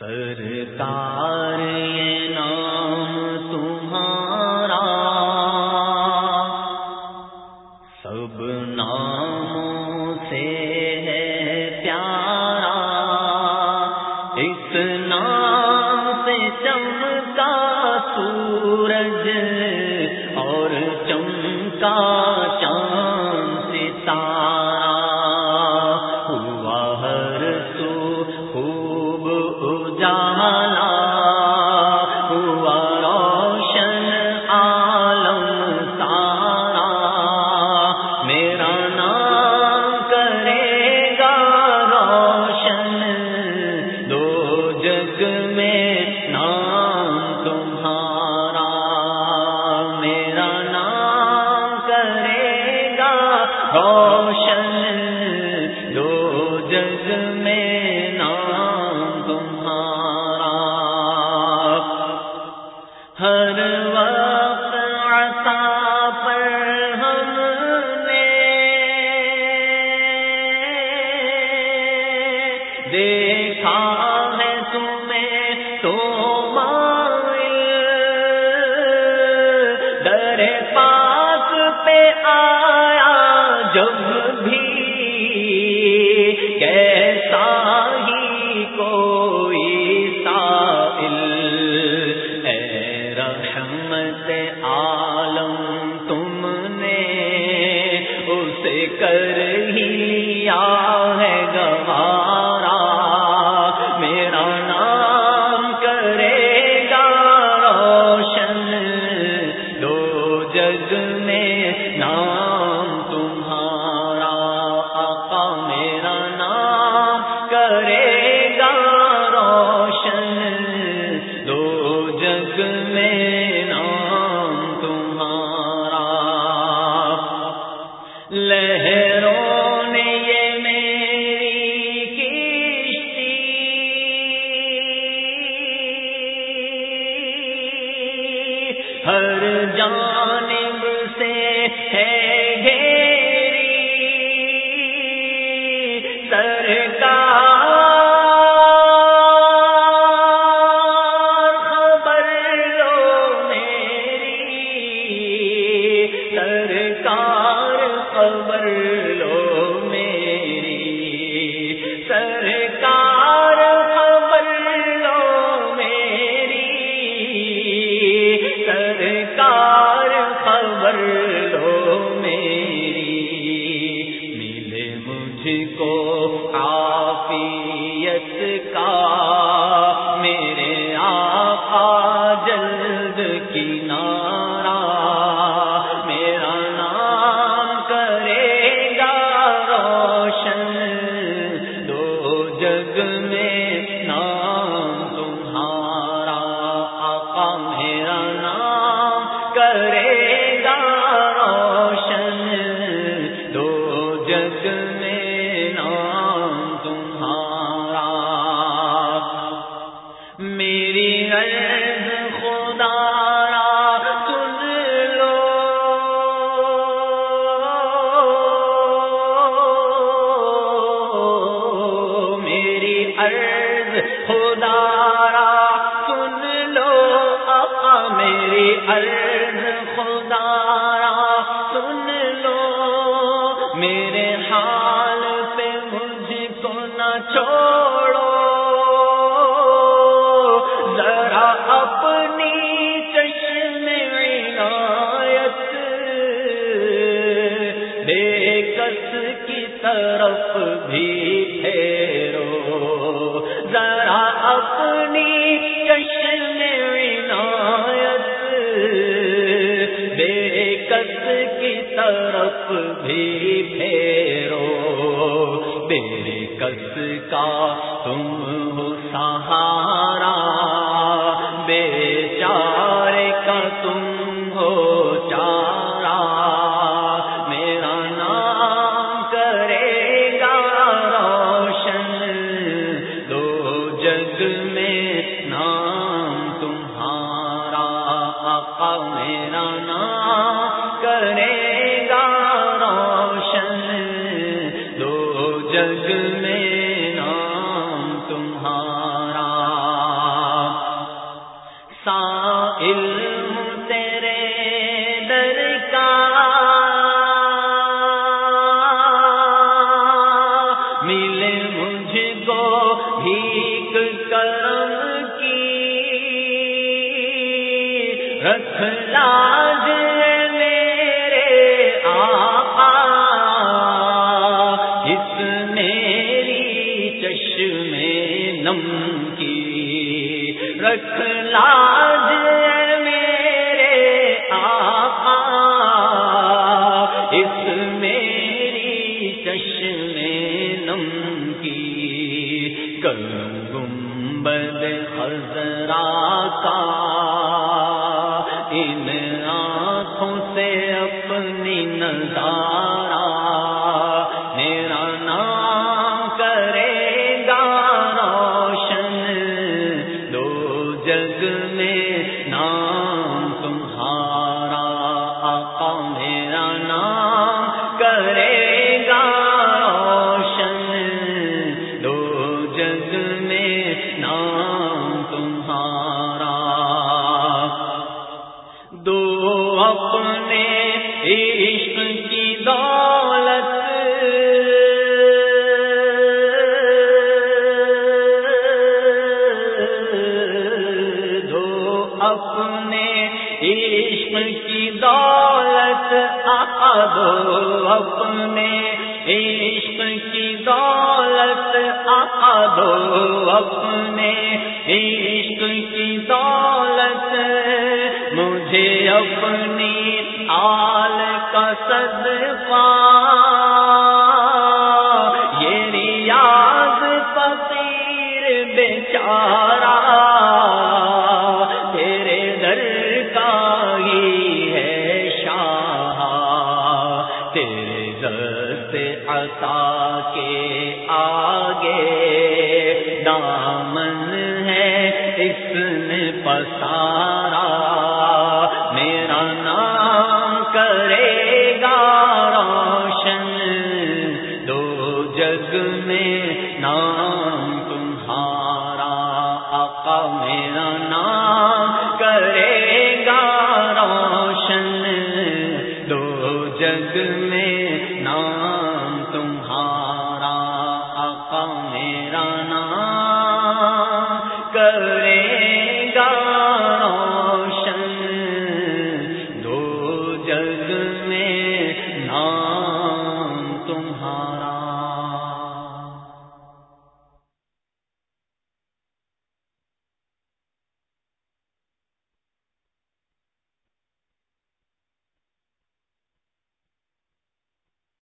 سرکار، یہ نام تمہارا۔ سب ناموں سے ہے پیارا۔ اس نام سے چمکا سورج اور چمکا میں نام تمہارا میرا نام کرے گا روشن دو جگ میں نام تمہارا ہر جب بھی کیسا ہی کوئی سائل اے رحمت عالم تم نے اسے کر ہر جانب سے ہے گیری سرکار خبر لو میری سرکار خبر سرکار خبر لو میری۔ ملے مجھ کو آفیت کا۔ میرے آقا جلد کی میرا کرے گا روشن۔ دو جگ میں نام تمہارا۔ میری عرض خدا را سن لو۔ میری عرض خدا را سن لو۔ آقا میری عرض خدا را سن لو۔ میرے حال پہ مجھ کو نہ چھوڑو۔ ذرا اپنی چشم عنایت بے کس کی طرف بھی پھیرو۔ ذرا اپنی بے کی طرف بھی پھیرو۔ بے کس کا تم ہو سہارا۔ نام گنبد خزرا کا۔ ان آنکھوں سے اپنی نظارہ میرا نام کرے گا روشن۔ دو جگ میں نام تمہارا۔ دو اپنے عشق کی دولت۔ دو اپنے عشق کی دولت دو اپنے عشق کی دولت آ دو اپنے عشق کی دولت مجھے اپنی آل کا صدقہ تیرے عطا کے آگے دامن ہے اس نے پسارا